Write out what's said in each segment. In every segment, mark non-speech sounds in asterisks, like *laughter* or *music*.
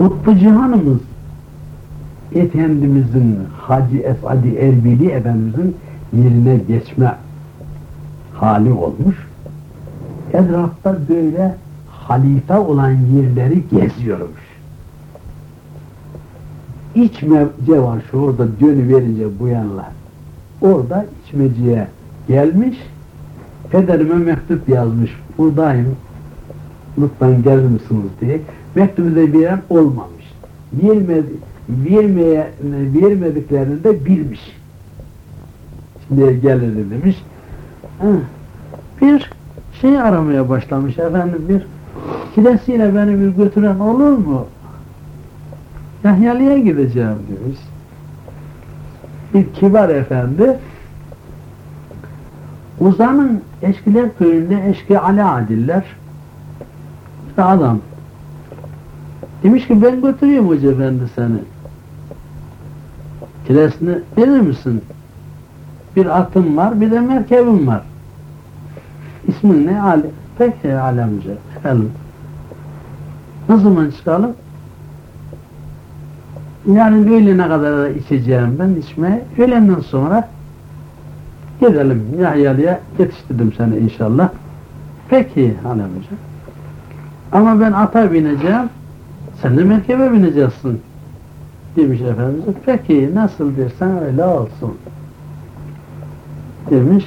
Euzu Cihan'ımız Efendimizin Hacı Esadi Erbili Efendimizin yerine geçme hali olmuş. Etrafta böyle halife olan yerleri geziyormuş. İçmece var şu orada dönüverince bu yanlar. Orada içmeciye gelmiş, pederime mektup yazmış, buradayım, lütfen gelir misiniz diye. Mektubu da veren olmamış. Vermedi, vermeye, vermediklerini de bilmiş. Şimdi gelir demiş. Bir şey aramaya başlamış efendim, bir kilesiyle beni bir götüren olur mu? Yahyalı'ya gideceğim demiş. Bir kibar efendi Uzan'ın Eşkiler köyünde Eşki Ali Adiller işte adam demiş ki ben götüreyim hoca efendi seni kilesini verir misin? Bir atım var bir de merkebim var. İsmin ne? Ali. Peki Ali amca. Çıkalım. Ne zaman çıkalım? Yani öğlene kadar içeceğim ben içmeye. Öğlenden sonra gidelim Yahyalı'ya yetiştirdim seni inşallah. Peki hanımcığım. Ama ben ata bineceğim. Sen de merkebe bineceksin. Demiş Efendimiz. Peki nasıl dersen öyle olsun. Demiş.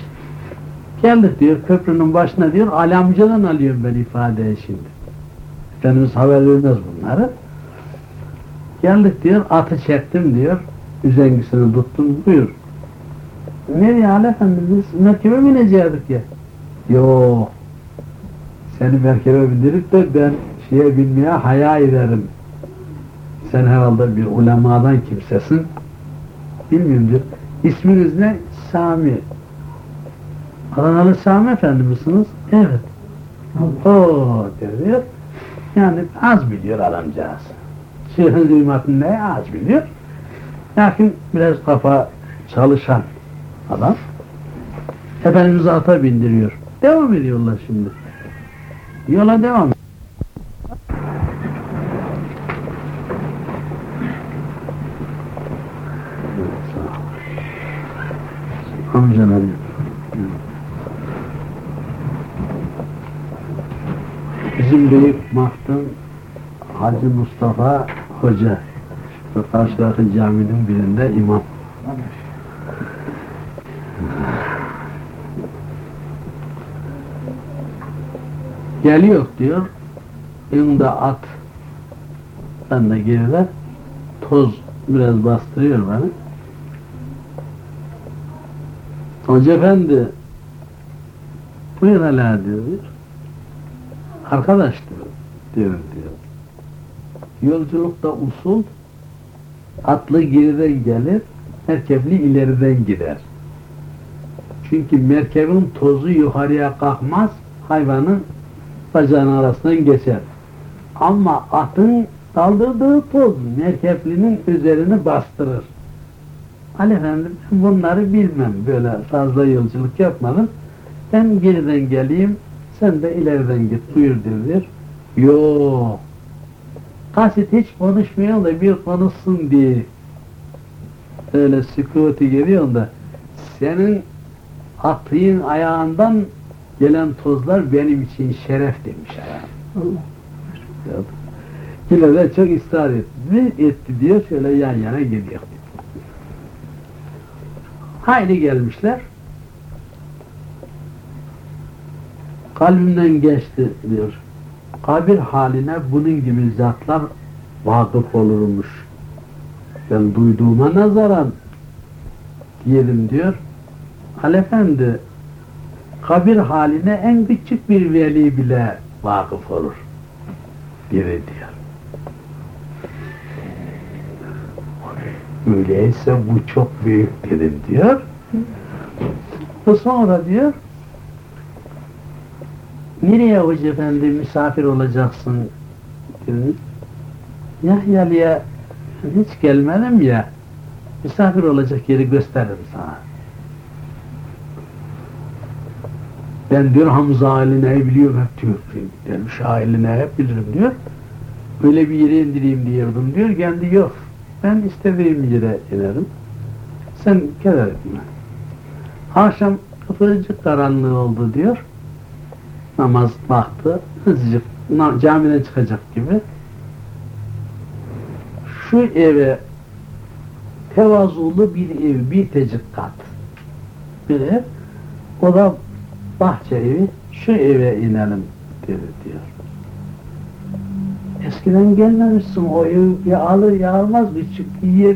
Geldik diyor köprünün başına diyor Ali amcadan alıyorum ben ifadeyi şimdi. Efendimiz haber vermez bunları. Geldik diyor, atı çektim diyor, üzengisini tuttum, buyur. Nereye Ali Efendi, biz merkebe binecektik ya. Yok, seni merkebe bindirip de ben şeye binmeye haya ederim. Sen herhalde bir ulemadan kimsesin. Bilmiyorum. İsminiz ne? Sami. Adanalı Sami Efendi misiniz? Evet. Oo diyor. Yani az biliyor adamcağız şeyhin duymasını ne az biliyor. Lakin biraz kafa çalışan adam. Efendimiz'i ata bindiriyor. Devam ediyorlar şimdi. Yola devam Amcalarım. Bizim büyük mahtım Hacı Mustafa Hoca şu karşıdaki caminin birinde imam. Geliyor diyor, önünde at, ben de geride, toz biraz bastırıyor beni. Hoca efendi, buyur hala diyor, arkadaş diyor, diyor diyor. Yolculukta usul, atlı geriden gelir, merkepli ileriden gider. Çünkü merkebin tozu yukarıya kalkmaz, hayvanın bacağının arasından geçer. Ama atın kaldırdığı toz merkeplinin üzerini bastırır. Ali efendim bunları bilmem, böyle fazla yolculuk yapmadım. Ben geriden geleyim, sen de ileriden git, buyur diyor. Yok, kasit hiç konuşmuyor da bir konuşsun diye öyle sükutu geliyor da senin atığın ayağından gelen tozlar benim için şeref demiş ayağım. Yine de çok ısrar etti. etti diyor şöyle yan yana gidiyor. Haydi gelmişler. Kalbimden geçti diyor kabir haline bunun gibi zatlar vakıf olurmuş. Ben duyduğuma nazaran diyelim diyor. Efendi kabir haline en küçük bir veli bile vakıf olur. Biri diyor. Öyleyse bu çok büyük dedim diyor. Bu sonra diyor Nereye hoca efendi misafir olacaksın? Yahyalı'ya hiç gelmedim ya, misafir olacak yeri gösteririm sana. Ben diyor Hamza aileneyi biliyorum hep diyor. Derviş aileneyi hep bilirim diyor. Öyle bir yere indireyim diyordum diyor. Kendi yok. Ben istediğim yere inerim. Sen keder etme. Akşam kıpırcık karanlığı oldu diyor. Namaz baktı. Hızlıcık camiden çıkacak gibi. Şu eve tevazulu bir ev, bir tecik kat. Bir ev. O da bahçe evi. Şu eve inelim dedi diyor. Eskiden gelmemişsin o ev ya alır ya almaz mı? Çünkü yer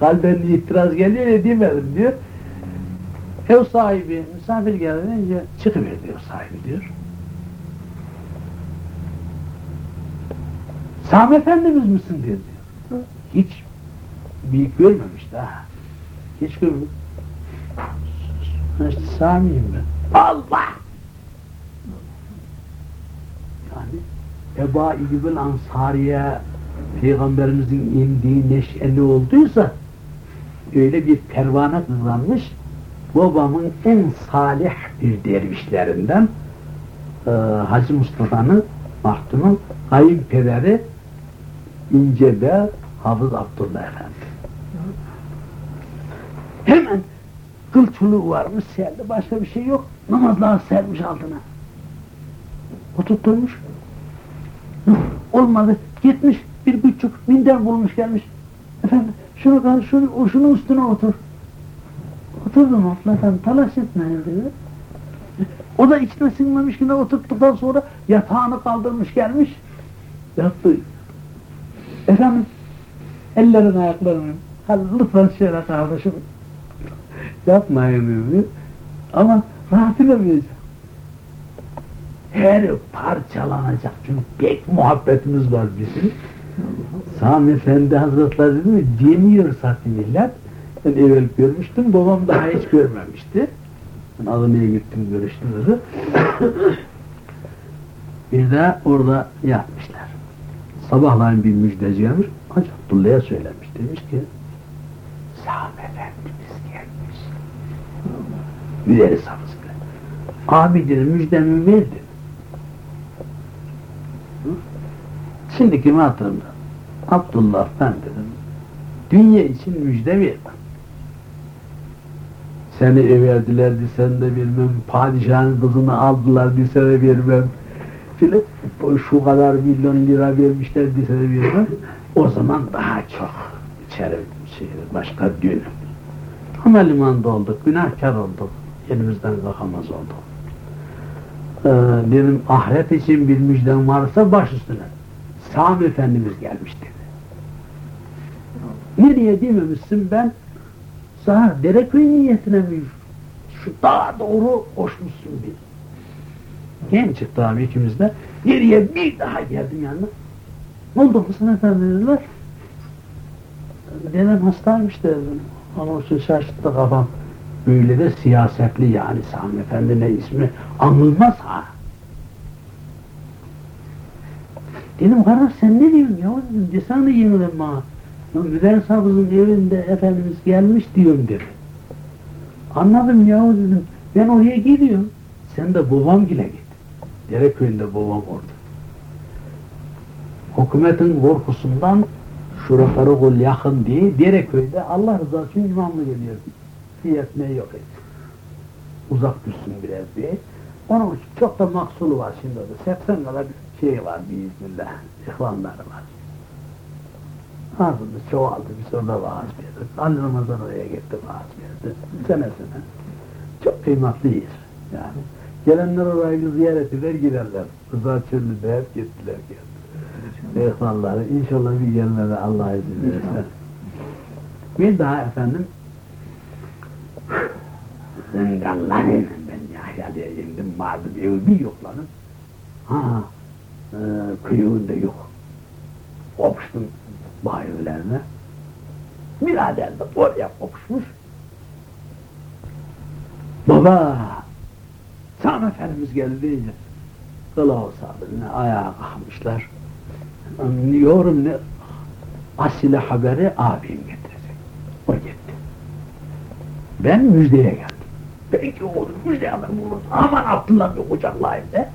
kalben itiraz geliyor ya demedim diyor. Ev sahibi misafir gelince çıkıver diyor sahibi diyor. Sami Efendimiz misin diyor. diyor. Hiç büyük görmemiş daha. Hiç görmemiş. İşte Sami'yim ben. Allah! Yani Eba İbn Ansariye Peygamberimizin indiği neşeli olduysa öyle bir pervane kızlanmış babamın en salih bir dervişlerinden e, Hacı Mustafa'nın mahtumun kayınpederi İnce'de Hafız Abdullah Efendi. Hemen kıl çuluğu varmış serdi, başka bir şey yok. Namazlar sermiş altına. Oturtturmuş. Olmadı. Gitmiş bir buçuk minder bulmuş gelmiş. Efendim şunu kal, şunu, şunun üstüne otur. Oturdum efendim, talaş etmeyin dedi. O da içine sinmemiş yine oturttuktan sonra yatağını kaldırmış gelmiş. Yattı. Efendim, ellerini ayaklarını, lütfen şöyle kardeşim, yapmayın dedi. Ama rahat edemeyeceğim. Her parçalanacak çünkü pek muhabbetimiz var bizim. Sami Efendi Hazretleri dedi mi, demiyor zaten millet. Ben evvel görmüştüm, babam daha hiç görmemişti. Ben Adana'ya gittim, görüştüm dedi. bir de orada yatmışlar. Sabahleyin bir müjdeci gelmiş, Hacı Abdullah'a söylemiş. Demiş ki, Sami Efendimiz gelmiş. Müderris hafızıyla. Abi dedi, müjdemi verdi. Şimdiki hatırımda. Abdullah ben dedim, dünya için müjde vermem. Seni everdiler sen de vermem, padişahın kızını aldılar dese de vermem. Filan, şu kadar milyon lira vermişler dese de vermem. O zaman daha çok içeri şey, başka düğün. Ama limanda olduk, günahkar olduk. Elimizden kalkamaz olduk. Ee, dedim ahiret için bir müjden varsa baş üstüne. Sami Efendimiz gelmiş dedi. Nereye dememişsin ben? Sana Dereköy niyetine mi? Şu dağa doğru koşmuşsun bir. Genç çıktı abi ikimiz de. Geriye bir daha geldim yanına. Ne oldu Hasan Efendi dediler. Dedem hastaymış dedim. Onun için şaşırttı kafam. Böyle de siyasetli yani Sami Efendi ne ismi anılmaz ha. Dedim kardeş sen ne diyorsun ya? Desene yemin bana. Müderris Hafız'ın evinde Efendimiz gelmiş diyorum dedi. Anladım ya dedim. Ben oraya gidiyorum. Sen de babam gile git. Dereköy'ünde babam orada. Hükümetin korkusundan şuraları kul yakın diye Dereköy'de Allah rızası için imamlı Fiyatne yok et. Uzak düşsün biraz diye. Onun için çok da maksulu var şimdi orada. 80 kadar bir şey var biiznillah. İhvanları var. Ağzımız çoğaldı, biz orada vaaz verdik. Ali Ramazan oraya gitti, vaaz verdi. Sene sene. Çok kıymetli yer yani. Gelenler orayı bir ziyaret eder giderler. Rıza Çöllü'de hep gittiler geldi. İhvanları inşallah bir gelmede Allah izin verirse. Bir daha efendim Zıngallarıyla ben Yahya'ya indim, vardım evi bir yokladım. Ha, e, kıyığında yok. Kopuştum bayırlarına. Birader de oraya kopuşmuş. Baba, Sami Efendimiz geldi deyince kılavuz sabirine ayağa kalkmışlar. Yorum ne? Asile haberi abim. Ben müjdeye geldim. Peki oğlum güzel bulun. Aman Abdullah bir kucaklayayım de.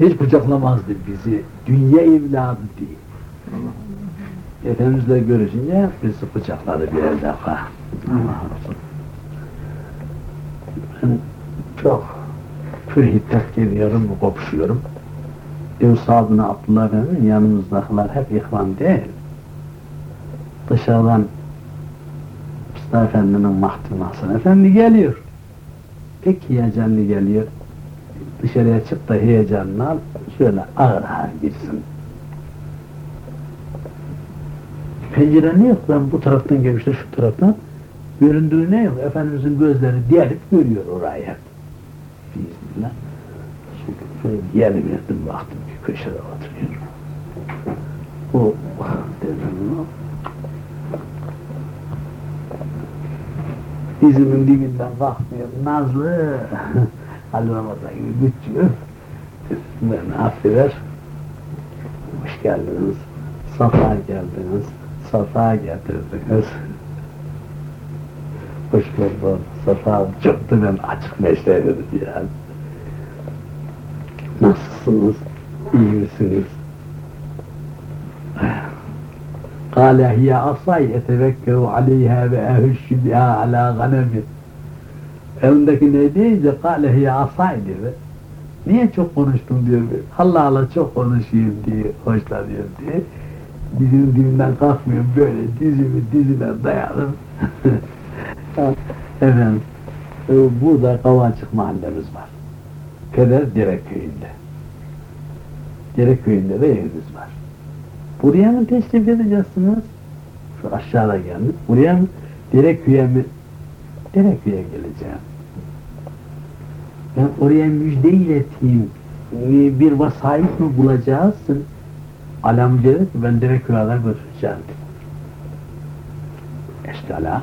Hiç kucaklamazdı bizi. Dünya evladı diye. Efendimizle görüşünce bizi kucakladı bir defa. Ben çok pür hiddet geliyorum, kopuşuyorum. Ev sahibine Abdullah Efendi'nin yanımızdakiler hep ihvan değil. Dışarıdan Mustafa Efendi'nin Hasan Efendi geliyor. Pek heyecanlı geliyor. Dışarıya çık da heyecanını al, şöyle ağır ağır girsin. Pencere ne yok? Ben bu taraftan gelmişler şu taraftan. Göründüğü ne yok? Efendimizin gözleri delip görüyor orayı hep. Bismillah. Şöyle yeri verdim baktım bir köşede oturuyor. O dedim Dizimin dibinden bakmıyor. Nazlı. *laughs* Ali Ramazan gibi bütçüyor. Beni affeder. Hoş geldiniz. Safa geldiniz. Safa getirdiniz. Hoş bulduk. Safa çıktı ben açık mesleğe dedim yani. Nasılsınız? İyi misiniz? قال هي عصاي اتذكر عليها واهش بها على غنمي Elindeki ne deyince kale hiye asay dedi. Niye çok konuştun diyor. Allah Allah çok konuşayım diye, hoşlanıyorum diye. Dizinin dibinden kalkmıyorum böyle dizimi dizine dayadım. *laughs* Efendim, e, burada Kavaçık mahallemiz var. Peder Derek köyünde. Derek köyünde de evimiz var. Buraya mı teşrif edeceksiniz? Şu aşağıda geldik. Buraya mı? Derek köy'e mi? Derek köy'e geleceğim. Ben oraya müjde ileteyim. Ee, Bir vasayet mi bulacaksın? Alam dedi ki ben Derek köy'e götüreceğim. Eşkala.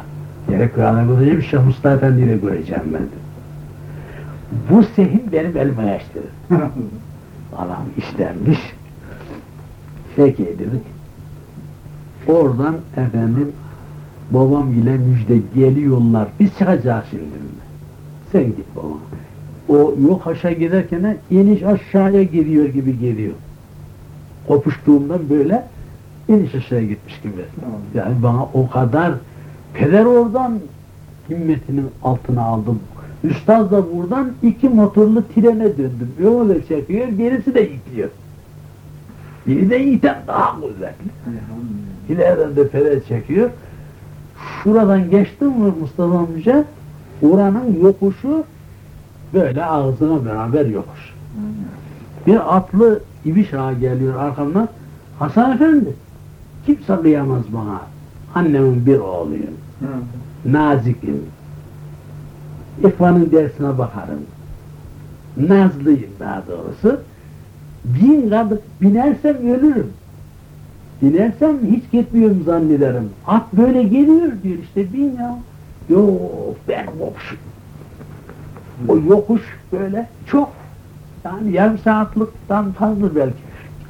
Derek köy'e götüreceğim. Şeyh Mustafa Efendi'yle göreceğim ben de. Bu sehin benim elime geçti. *laughs* Adam işlenmiş. Peki dedik. Oradan efendim babam ile müjde geliyorlar. Biz çıkacağız şimdi. Sen git babam. O yok aşağı giderken iniş aşağıya geliyor gibi geliyor. Kopuştuğumdan böyle iniş aşağıya gitmiş gibi. Yani bana o kadar peder oradan himmetinin altına aldım. Üstad da buradan iki motorlu trene döndüm. Öyle çekiyor, gerisi de itiyor. Biri de iten daha kuvvetli. İleriden de pere çekiyor. Şuradan geçtim mi Mustafa amca, oranın yokuşu böyle ağzına beraber yokuş. Bir atlı ibiş ağa geliyor arkamdan. Hasan Efendi, kimse kıyamaz bana. Annemin bir oğluyum. Nazikim. İhvanın dersine bakarım. Nazlıyım daha doğrusu. Bin kadın binersem ölürüm. Binersem hiç gitmiyorum zannederim. At böyle geliyor diyor işte bin ya. Yok ben yokuş. O yokuş böyle çok yani yarım saatlikten fazla belki.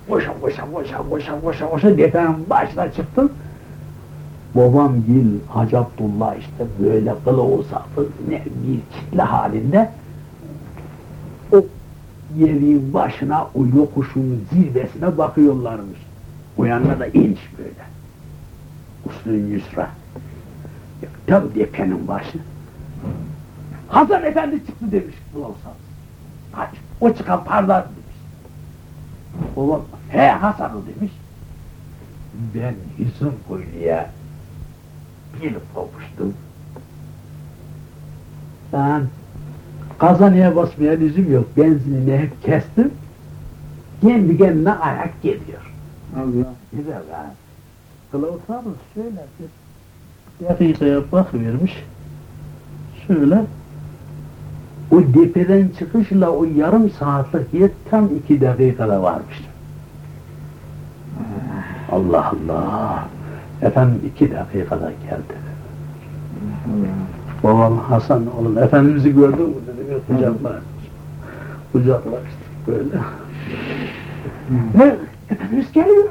Koşa koşa koşa koşa koşa koşa defanın başına çıktım. Babam gil Hacı Abdullah işte böyle kılavuz sapı ne bir kitle halinde yerin başına o yokuşun zirvesine bakıyorlarmış. O da inç böyle. Usulün yusra. Tam depenin başı. Hasan Efendi çıktı demiş sapı. Kaç, o çıkan parlar demiş. Babam, he Hasan o demiş. Ben Hüsnü Kuyu'ya gelip kopuştum. Ben kazanıya basmaya lüzum yok. Benzinini hep kestim. Kendi kendine ayak geliyor. Allah. Güzel ha. Kılavuz abi şöyle bir dakikaya bakıvermiş. Şöyle o depeden çıkışla o yarım saatlik yer tam iki dakikada varmış. Allah Allah. Efendim iki dakikada geldi. Babam Hasan oğlum Efendimiz'i gördün mü bir kucaklar. Kucaklar işte böyle. Ne? Efendimiz geliyor.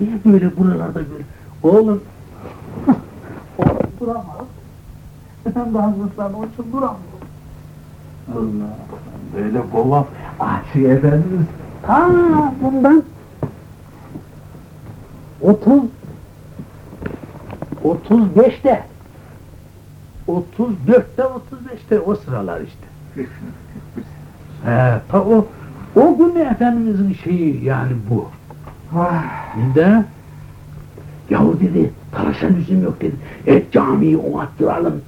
Niye böyle buralarda böyle? Oğlum oğlum duramaz. Efendi Hazretleri onun için duramıyor. Allah böyle babam Asi Efendimiz Ta bundan 30 35'te 34'te 35'te o sıralar işte. He, ta o o gün Efendimizin şeyi yani bu. Bir de yahu dedi talaşa lüzum yok dedi. Et camiyi onattıralım.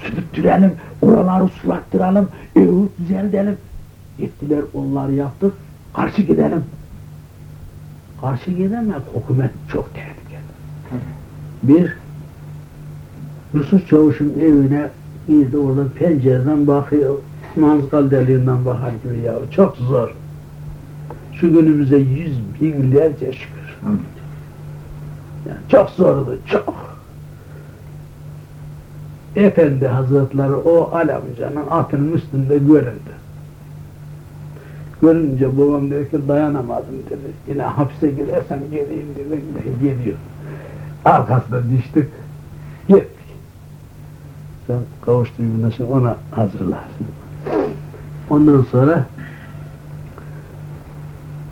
Sürttürelim. Oraları sulattıralım. Evi düzeltelim. Gittiler onları yaptık. Karşı gidelim. Karşı gidemez. Hükümet çok tehlikeli. Bir Yusuf Çavuş'un evine girdi orada pencereden bakıyor. Manzgal deliğinden bakar gibi ya. Çok zor. Şu günümüze yüz binlerce şükür. Yani çok zordu, çok. Efendi Hazretleri o Alamcanın atının üstünde göründü. Görünce babam dedi ki dayanamadım dedi. Yine hapse gidersen geleyim dedi. Geliyor. Arkasına düştük. Sen kavuştuğun nasıl ona hazırlarsın. Ondan sonra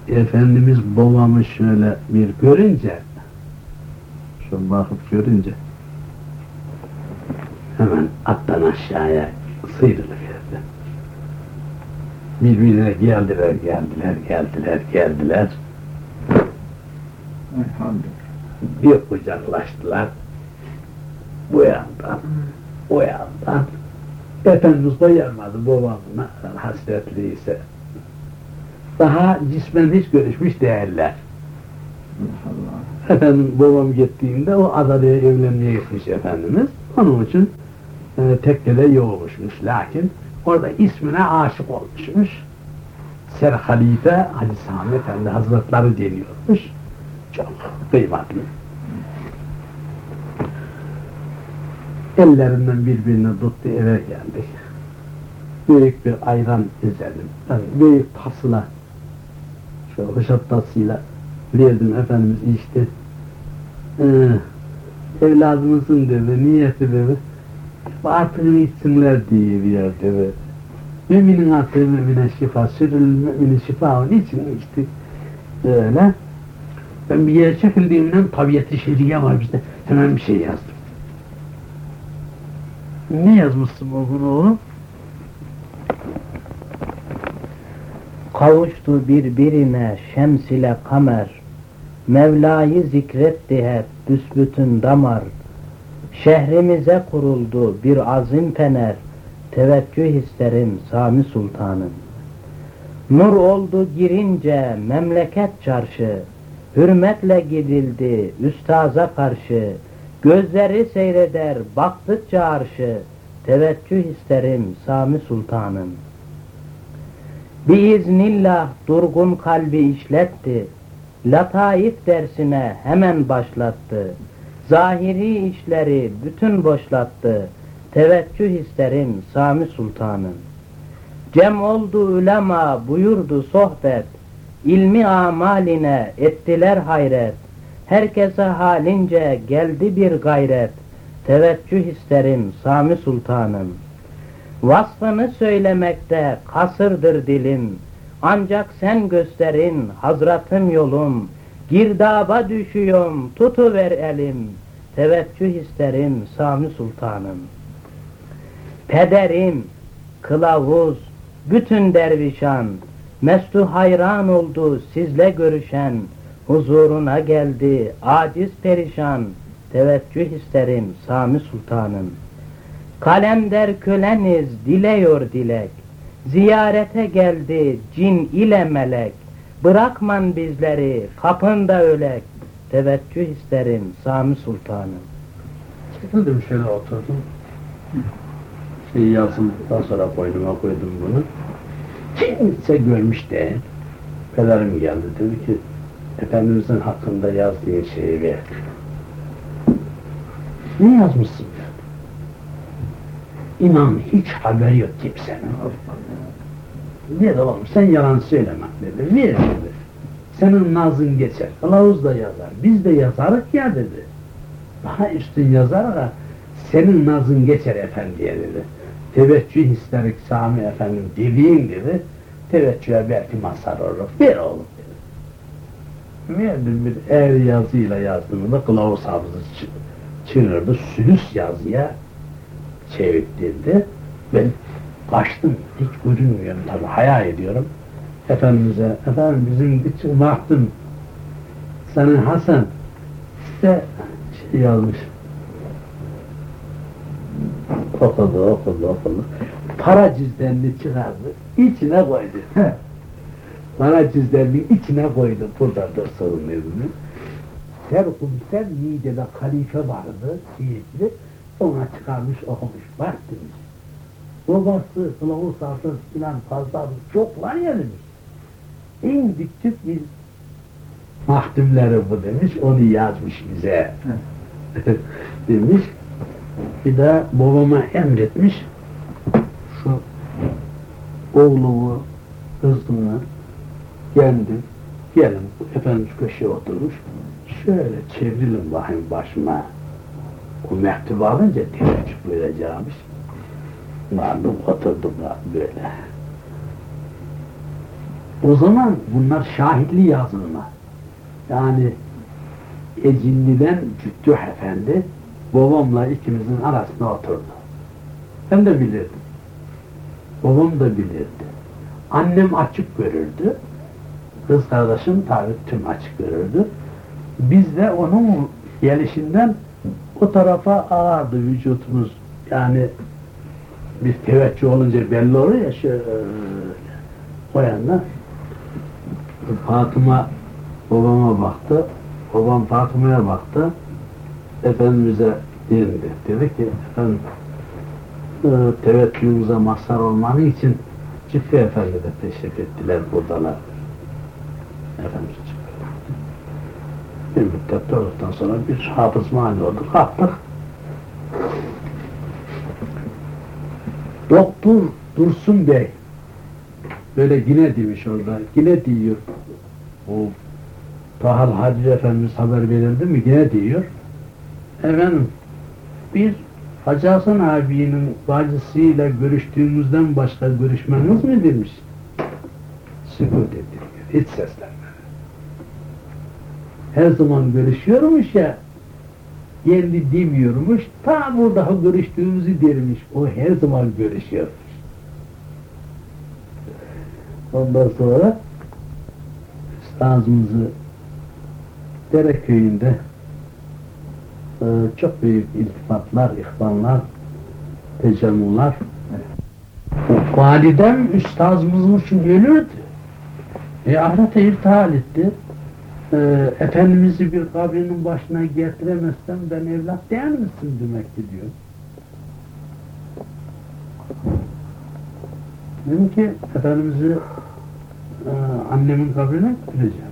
Efendimiz babamı şöyle bir görünce şu bakıp görünce hemen attan aşağıya sıyrılıverdi. Birbirine geldiler, geldiler, geldiler, geldiler. Elhamdülillah. Bir kucaklaştılar. Bu yandan, o yandan. Efendimiz dayanmadı babamına hasretliyse. Daha cismen hiç görüşmüş değiller. Allah. Efendim babam gittiğinde o Adalı'ya evlenmeye gitmiş Efendimiz. Onun için e, tekkede yoğurmuşmuş. Lakin orada ismine aşık olmuşmuş. Ser Halife Ali Sami Efendi Hazretleri deniyormuş. Çok kıymetli. Ellerinden birbirini tuttu eve geldik. Büyük bir ayran izledim. Ben büyük tasla şu hoşaf tasıyla verdim Efendimiz içti. Ee, evladımızın dedi, niyeti dedi. Artık içsinler diye bir yer dedi. Müminin artığı mümine şifa, sürül müminin şifa onun için içti. Öyle. Ben bir yere çekildiğimden tabiat-ı şeriye var bizde. Hemen bir şey yazdım. Ne yazmışsın o gün oğlum? Kavuştu birbirine şems ile kamer, Mevla'yı zikretti hep büsbütün damar. Şehrimize kuruldu bir azim fener, Teveccüh isterim Sami Sultanım. Nur oldu girince memleket çarşı, Hürmetle gidildi üstaza karşı, Gözleri seyreder baktıkça arşı, Teveccüh isterim Sami Sultanım. Biiznillah durgun kalbi işletti, Lataif dersine hemen başlattı. Zahiri işleri bütün boşlattı, Teveccüh isterim Sami Sultanım. Cem oldu ulema buyurdu sohbet, ilmi amaline ettiler hayret. Herkese halince geldi bir gayret, Teveccüh isterim Sami Sultanım. Vasfını söylemekte kasırdır dilim, ancak sen gösterin hazratım yolum, girdaba düşüyorum tutuver elim, teveccüh isterim Sami Sultanım. Pederim, kılavuz, bütün dervişan, mestu hayran oldu sizle görüşen, huzuruna geldi aciz perişan, teveccüh isterim Sami Sultanım. Kalemder köleniz dileyor dilek, ziyarete geldi cin ile melek, bırakman bizleri kapında ölek, teveccüh isterim Sami Sultanım. Çekildim şöyle oturdum. Şey yazıldıktan sonra koynuma koydum bunu. Kimse görmüş değil. Pederim geldi dedi ki Efendimizin hakkında yazdığın şeyi ver. Ne yazmışsın. İnan hiç haber yok kimsenin. Dedi oğlum sen yalan söyleme dedi. Ver dedi. Senin nazın geçer. Kılavuz da yazar. Biz de yazarık ya dedi. Daha üstün yazar da senin nazın geçer efendiye dedi. Teveccüh isterik Sami efendim dediğin dedi. Teveccühe belki mazhar olur. Ver oğlum Verdim bir er yazıyla yazdığımda kılavuz hafızı çı- çığırdı. Sülüs yazıya çevirdi. Ben kaçtım. Hiç görünmüyorum tabi. Hayal ediyorum. Efendimiz'e, efendim bizim için baktım. Senin Hasan işte şey yazmış. Okudu, okudu, okudu. Para cüzdanını çıkardı, içine koydu. Para cüzdanının içine koydu, burada dursun dedi. Serkumser Niğde'de halife vardı, Siirtli. Ona çıkarmış okumuş, bak demiş. Babası, kılavuz hafız filan fazla çok var ya demiş. En küçük bir mahdumları bu demiş, onu yazmış bize. *laughs* demiş. Bir de babama emretmiş, şu oğlumu, kızını, kendi, gelin efendim köşeye oturmuş, şöyle çevrilin bakayım başıma. O mektubu alınca teveccüh buyuracakmış. Vardım oturdum böyle. O zaman bunlar şahitli yazılma. Yani Ecinli'den Cüttüh Efendi babamla ikimizin arasında oturdu. Ben de bilirdim. Babam da bilirdi. Annem açık görürdü. Kız kardeşim tabi tüm açık görürdü. Biz de onun gelişinden o tarafa ağardı vücutumuz. Yani bir teveccüh olunca belli olur ya şöyle o yana Fatıma babama baktı. Babam Fatıma'ya baktı. Efendimiz'e dindi. Dedi ki efendim e, teveccühünüze mazhar olmanın için Cüffe Efendi de teşrif ettiler buradalar. Efendimiz çıktı. Bir müddet olduktan sonra bir hafız mani olduk. Kalktık. Doktor Dursun Bey böyle yine demiş orada. Yine diyor. O Tahal Hacı Efendimiz haber verildi mi? Yine diyor. Efendim bir Hacı Hasan abinin bacısıyla görüştüğümüzden başka görüşmeniz mi demiş. Sükut etti. Hiç seslenmedi. Her zaman görüşüyormuş ya kendi demiyormuş. Ta burada görüştüğümüzü dermiş. O her zaman görüşüyormuş. Ondan sonra üstazımızı Dere köyünde e, çok büyük iltifatlar, ihvanlar, tecemmüller. Validem üstazımızın için ölürdü. E, ahirete irtihal etti. E, Efendimiz'i bir kabrinin başına getiremezsem ben evlat değil misin demekti diyor. Dedim ki Efendimiz'i e, annemin kabrine götüreceğim.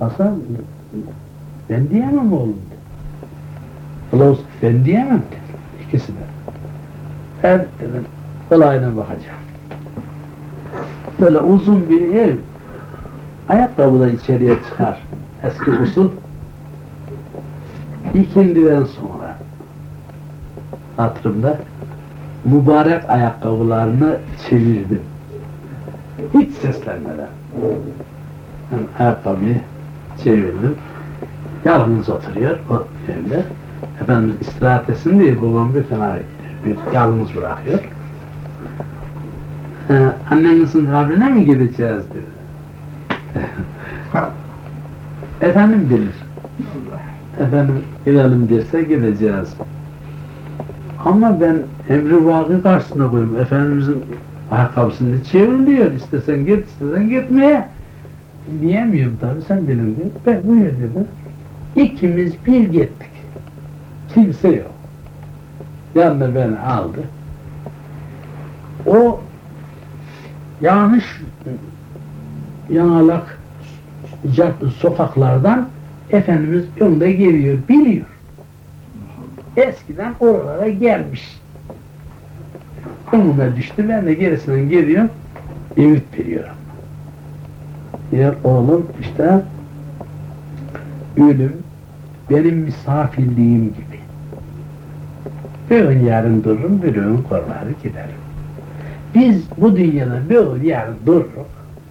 Hasan ben diyemem oğlum dedi. Kılavuz ben diyemem dedi. İkisi de. Ben dedim kolayına bakacağım. Böyle uzun bir ev. Ayakkabı da içeriye çıkar. Eski usul. İkindiden sonra hatırımda mübarek ayakkabılarını çevirdim. Hiç seslenmeden. Yani ayakkabıyı çevirdim. Yalnız oturuyor o evde. Efendimiz istirahat etsin diye babam bir kenara bir yalnız bırakıyor. Ee, annenizin kabrine mi gideceğiz dedi. Efendim bilir. Efendim gidelim derse gideceğiz. Ama ben emri vakı karşısına koyayım. Efendimizin ayakkabısını çevriliyor. İstesen git, istesen gitmeye. Diyemiyorum tabi sen bilin diyor. Ben buyur dedi. İkimiz bir gittik. Kimse yok. Yanına beni aldı. O yanlış yanalak cadde sokaklardan Efendimiz yolda geliyor, biliyor. Eskiden oralara gelmiş. Önüme düştü, ben de gerisinden geliyorum, ümit veriyorum. Diyor oğlum işte ölüm benim misafirliğim gibi. Bir gün yarın dururum, bir gün korları giderim. Biz bu dünyada bir gün yarın dururuz,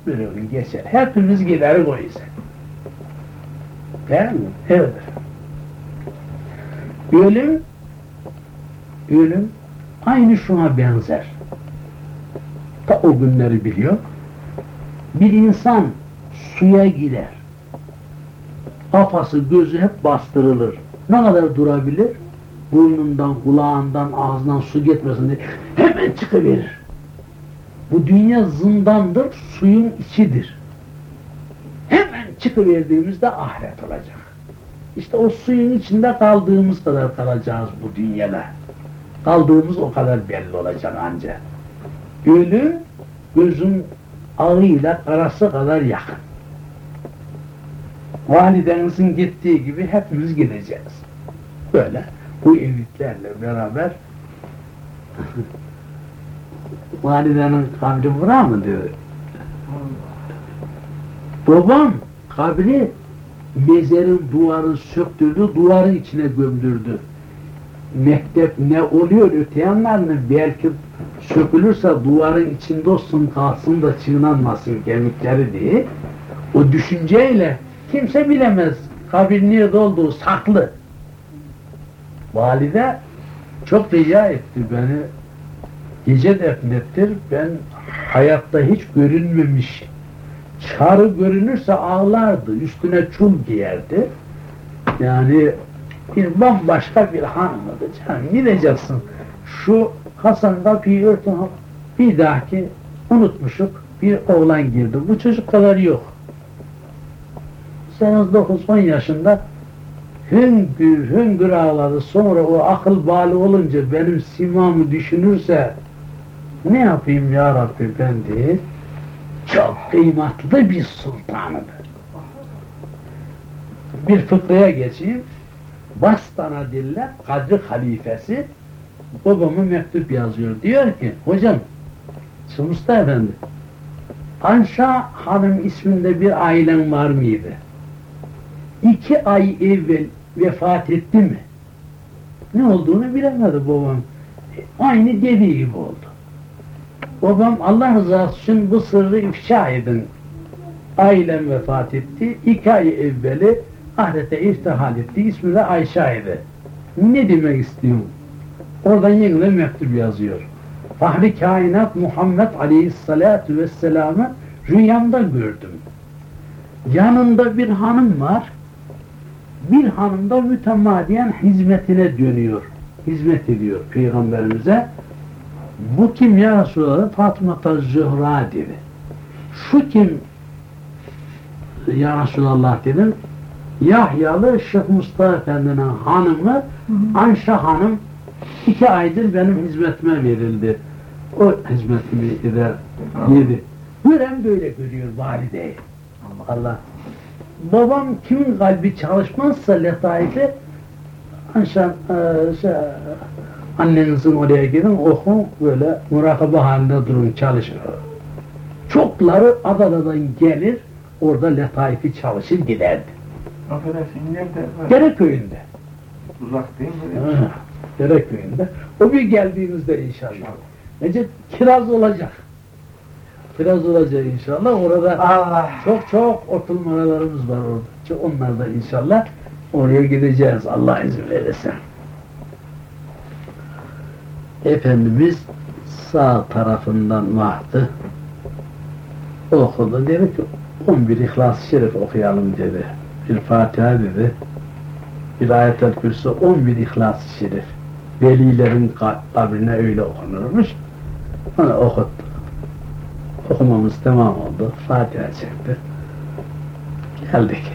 gün geçer. Hepimiz gideriz o yüzden. Değil mi? Evet. Ölüm, ölüm aynı şuna benzer. Ta o günleri biliyor. Bir insan suya gider. Kafası, gözü hep bastırılır. Ne kadar durabilir? Burnundan, kulağından, ağzından su gitmesin diye hemen çıkıverir. Bu dünya zindandır, suyun içidir. Hemen çıkıverdiğimizde ahiret olacak. İşte o suyun içinde kaldığımız kadar kalacağız bu dünyada. Kaldığımız o kadar belli olacak ancak. Ölüm gözün ağıyla karası kadar yakın. Validenizin gittiği gibi hepimiz gideceğiz. Böyle bu evliliklerle beraber validenin kabri bura mı diyor. Babam kabri mezarın duvarı söktürdü, duvarın içine gömdürdü. Mektep ne oluyor öte yanlarını belki sökülürse duvarın içinde olsun kalsın da çiğnanmasın kemikleri diye o düşünceyle kimse bilemez kabir nerede olduğu saklı. Valide çok rica etti beni gece defnettir ben hayatta hiç görünmemiş çarı görünürse ağlardı üstüne çul giyerdi. Yani bir bambaşka bir hanımdı canım. Gideceksin şu Hasan kapıyı örtün bir dahaki unutmuşuk bir oğlan girdi. Bu çocuk kadar yok. Sen 9-10 yaşında hüngür hüngür ağladı. Sonra o akıl bağlı olunca benim simamı düşünürse ne yapayım ya Rabbi ben diye çok kıymetli bir sultanıdır. Bir fıkraya geçeyim. Bastana diller Kadri halifesi babamı mektup yazıyor. Diyor ki hocam Mustafa Efendi Anşa Hanım isminde bir ailen var mıydı? İki ay evvel vefat etti mi? Ne olduğunu bilemedi babam. Aynı dediği gibi oldu. Babam Allah rızası için bu sırrı ifşa edin. Ailem vefat etti. İki ay evveli ahirete iftihal etti. İsmi de Ayşe'ydi. Ne demek istiyorum? Oradan yeniden mektup yazıyor. Fahri kainat Muhammed Aleyhisselatü Vesselam'ı rüyamda gördüm. Yanında bir hanım var. Bir hanım da mütemadiyen hizmetine dönüyor. Hizmet ediyor Peygamberimize. Bu kim ya Resulallah? Fatıma Zühra dedi. Şu kim ya Resulallah dedim. Yahyalı Şeyh Mustafa Efendi'nin hanımı Anşa Hanım iki aydır benim hizmetime verildi. O hizmetimi eder yedi. Gören böyle görüyor valideyi. Allah. Babam kimin kalbi çalışmazsa letaifi Anşa e, şey, annenizin oraya gidin okun böyle murakabe halinde durun çalışın. Çokları Adana'dan gelir orada letaifi çalışır giderdi. Affedersin nerede? Dere köyünde. Uzak değil mi? Ha, Dere köyünde. O bir geldiğinizde inşallah. Necip kiraz olacak. Kiraz olacak inşallah. Orada Allah. çok çok oturmalarımız var orada. Onlar da inşallah oraya gideceğiz Allah izin verirse. Efendimiz sağ tarafından vaktı okudu. Dedi ki 11 İhlas-ı Şerif okuyalım dedi. Bir Fatiha dedi. Bir ayet-el kürsü 11 İhlas-ı Şerif. Velilerin kabrine öyle okunurmuş. Onu okuttu. Okumamız tamam oldu. Fatiha çekti. Geldik.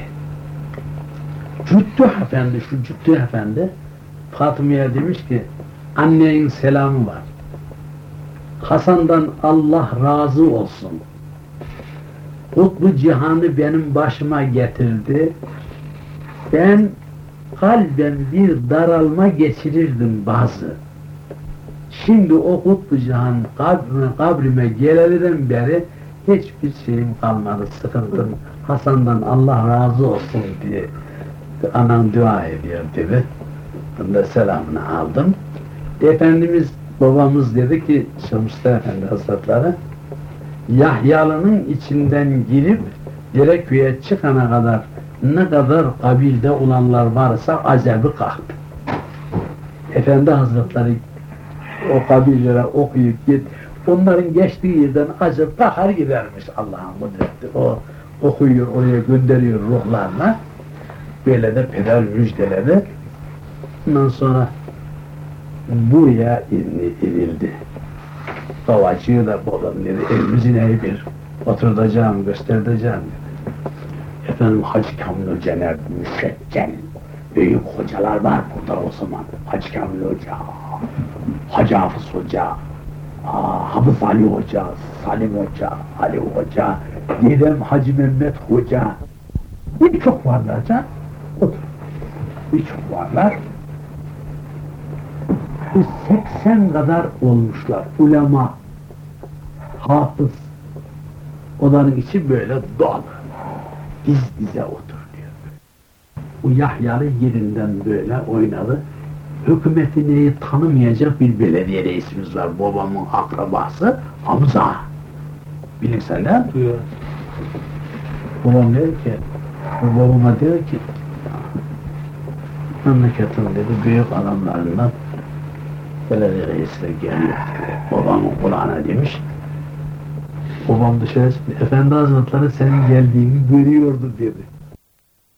Cüddü Efendi, şu Cüddü Efendi Fatıma'ya demiş ki annenin selamı var. Hasan'dan Allah razı olsun. Kutbu cihanı benim başıma getirdi. Ben kalben bir daralma geçirirdim bazı. Şimdi o kutbu cihan kabrime, kabrime geleliden beri hiçbir şeyim kalmadı, sıkıntım. Hasan'dan Allah razı olsun diye anam dua ediyor dedi. Ben de selamını aldım. Efendimiz babamız dedi ki Şamusta Efendi Hazretleri Yahyalı'nın içinden girip Direkköy'e çıkana kadar ne kadar kabilde olanlar varsa acemi kalktı. Efendi Hazretleri o kabilelere okuyup git. Onların geçtiği yerden acıp bakar gidermiş Allah'ın kudreti. O okuyor oraya gönderiyor ruhlarına. Böyle de peder müjdeledi. Ondan sonra buraya in- inildi. Davacıyı da buldum dedi. Evimizin bir oturtacağım, göstereceğim dedi. Efendim Hacı Kamil Hoca ne müşeccel. Büyük hocalar var burada o zaman. Hacı Kamil Hoca, Hacı Hafız Hoca, aa, Hafız Ali Hoca, Salim Hoca, Ali Hoca, Dedem Hacı Mehmet Hoca. Birçok varlar can. Birçok varlar. 80 kadar olmuşlar. Ulema, hafız. Onların içi böyle dolu. Diz dize otur diyor. Bu Yahyalı yerinden böyle oynadı. Hükümeti neyi tanımayacak bir belediye reisimiz var. Babamın akrabası Hamza. Bilirsen ne? Duyuyor. Babam dedi ki, babama dedi ki, memleketin dedi büyük adamlarından belediye reisleri geliyor. Babamın kulağına demiş. Babam dışarı çıktı. Efendi Hazretleri senin geldiğini görüyordu dedi.